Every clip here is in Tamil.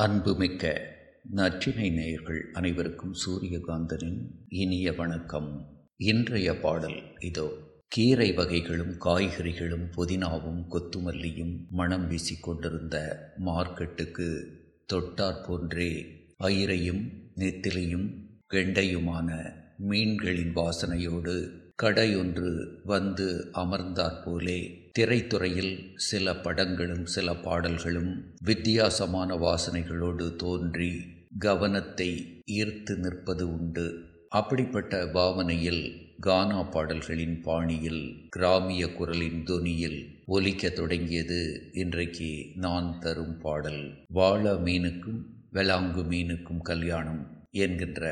அன்புமிக்க நற்றினை நேயர்கள் அனைவருக்கும் சூரியகாந்தனின் இனிய வணக்கம். இன்றைய பாடல் இதோ. கீரை வகைகளும் காய்கறிகளும் புதினாவும் கொத்துமல்லியும் மனம் வீசிக்கொண்டிருந்த மார்க்கெட்டுக்கு தொட்டாற் போன்றே பயிரையும் நெத்திலையும் கெண்டையுமான மீன்களின் வாசனையோடு கடையொன்று வந்து அமர்ந்தாற்போலே திரைத்துறையில் சில படங்களும் சில பாடல்களும் வித்தியாசமான வாசனைகளோடு தோன்றி கவனத்தை ஈர்த்து நிற்பது உண்டு. அப்படிப்பட்ட பாவனையில் கானா பாடல்களின் பாணியில் கிராமிய குரலின் தொனியில் ஒலிக்க தொடங்கியது இன்றைக்கு நான் தரும் பாடல். வாழ மீனுக்கும் வெளாங்கு மீனுக்கும் கல்யாணம் என்கின்ற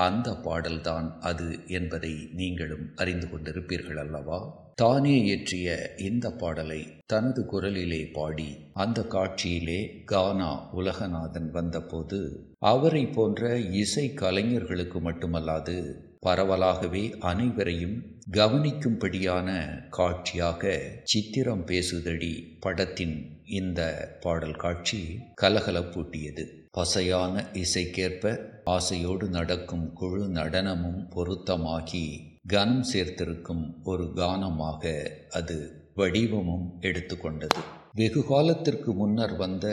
அந்த பாடல்தான் அது என்பதை நீங்களும் அறிந்து கொண்டிருப்பீர்கள் அல்லவா? தானே இயற்றிய இந்த பாடலை தனது குரலிலே பாடி அந்த காட்சியிலே கானா உலகநாதன் வந்தபோது அவரை போன்ற இசை கலைஞர்களுக்கு மட்டுமல்லாது பரவலாகவே அனைவரையும் கவனிக்கும்படியான காட்சியாக சித்திரம் பேசுதடி படத்தின் இந்த பாடல் காட்சி கலகலப்பூட்டியது. பசையான இசைக்கேற்ப ஆசையோடு நடக்கும் குழு நடனமும் பொருத்தமாகி கனம் சேர்த்திருக்கும் ஒரு கானமாக அது வடிவமும் எடுத்துக்கொண்டது. வெகு காலத்திற்கு முன்னர் வந்த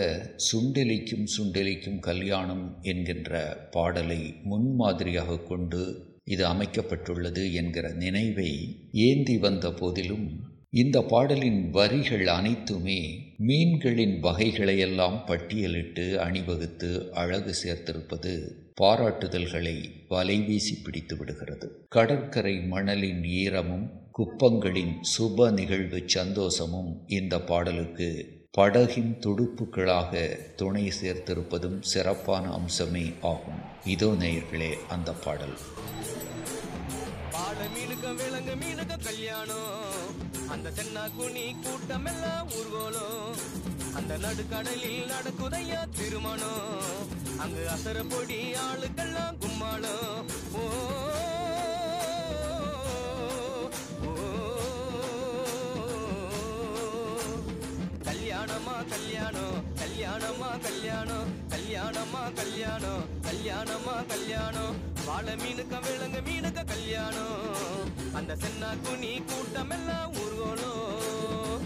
சுண்டெலிக்கும் சுண்டெலிக்கும் கல்யாணம் என்கின்ற பாடலை முன்மாதிரியாக கொண்டு இது அமைக்கப்பட்டுள்ளது என்கிற நினைவை ஏந்தி வந்த போதிலும் இந்த பாடலின் வரிகள் அனைத்துமே மீன்களின் வகைகளையெல்லாம் பட்டியலிட்டு அணிவகுத்து அழகு சேர்த்திருப்பது பாராட்டுதல்களை வலைவீசி பிடித்து விடுகிறது. கடற்கரை மணலின் ஈரமும் குப்பங்களின் சுப நிகழ்வு சந்தோஷமும் இந்த பாடலுக்கு படகின் துடுப்புகளாக துணை சேர்த்திருப்பதும் சிறப்பான அம்சமே ஆகும். இதோ நேயர்களே அந்த பாடல். மீனுக்க விலங்கு மீனுக்க கல்யாணம். அந்த தென்னா குனி கூட்டம் எல்லாம் ஊர்வலம் அந்த நடுக்கடலில் நடக்குதையா திருமணம். அங்கு அசர பொடி ஆளுக்கெல்லாம் கும்மாளம். ஓ, கல்யாணம் கல்யாணமா கல்யாணம் கல்யாணமா கல்யாணம் கல்யாணமா கல்யாணம். வாழை மீனுக்க விலங்கு மீனுக்க கல்யாணம். அந்த சென்னா குனி கூட்டம் எல்லாம் ஊர்வலம்.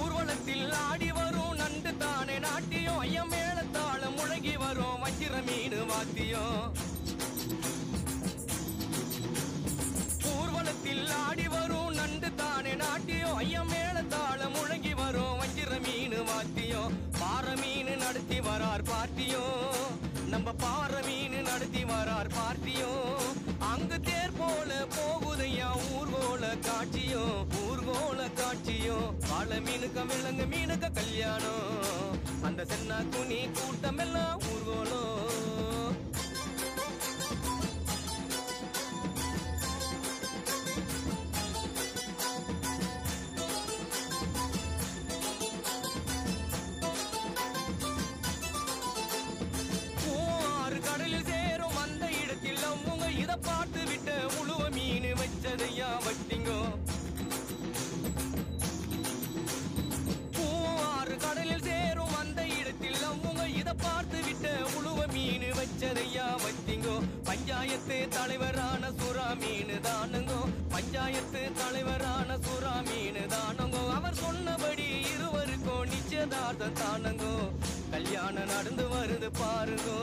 ஊர்வலத்தில் ஆடி வரும் நண்டு தானே நாட்டியம். ஐயம் மேளத்தாளம் முழங்கி வரும். வஞ்சிர மீன் வாத்தியம். பாற மீன் நடத்தி வரார் பார்ட்டியும் அங்கு தேர் போல போகுதையா ஊர்கோல காட்சியும். ஊர்கோல காட்சியும். பல மீனுக்க விலங்கு மீனுக்க கல்யாணம். அந்த சென்னா துணி கூட்டம் எல்லாம் ஊர்கோலம் தானங்கோ? கல்யாணம் நடந்து வருது பாருங்கோ.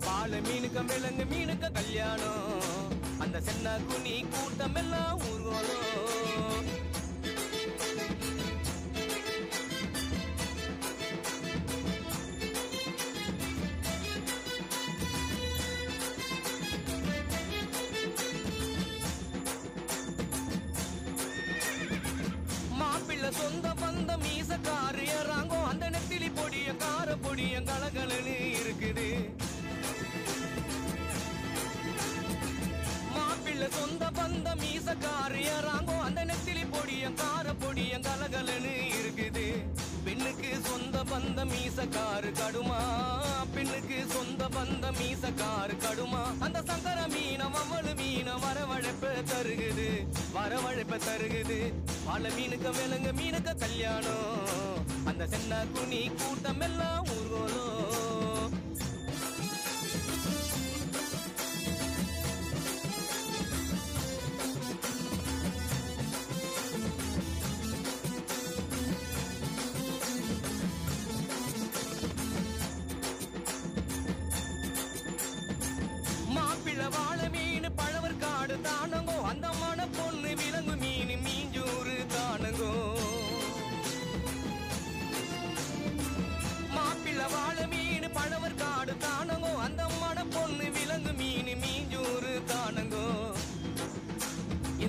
பால மீனுக்க விலங்கு மீனுக்க கல்யாணம். அந்த சென்னா குனி கூட்டம் எல்லாம் ஊர்வலம் மாப்பிள்ளை சொந்த பந்த மீசக்காரு பந்த மீசக்காரு கடுமா? பெண்ணுக்கு சொந்த பந்த மீசக்காரு கடுமா? அந்த சங்கர மீன மவ்வளு மீன வரவழைப்ப தருகுது. வரவழைப்ப தருகுது. பல மீனுக்கு விலங்கு மீனுக்கு கல்யாணம். அந்த சென்ன குனி கூட்டம் எல்லாம் ஊர்வலம்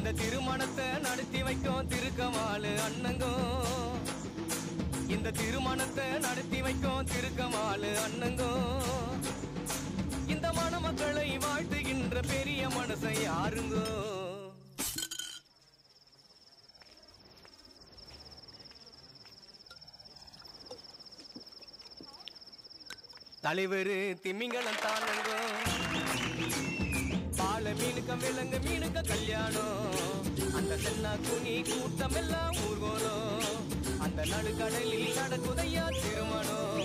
இந்த திருமணத்தை நடத்தி வைக்கும் திருக்கமாலு அண்ணங்கோ. இந்த திருமணத்தை நடத்தி வைக்கும் திருக்கமாலு அண்ணங்கோ. இந்த மணமக்களை வாழ்த்துகின்ற பெரிய மனசை யாருங்கோ? தலைவர் திமிங்கலம் தானுங்கோ. மீனுக்க விலங்கு மீனுக்க கல்யாணம். அந்த சென்னா துணி கூட்டம் எல்லாம் ஊர்வலம். அந்த நடுக்கடலில் நடக்குதையா திருமணம்.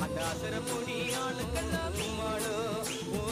அந்த அசர பொடி ஆளுக்கெல்லாம் கும்மாளம். ஓ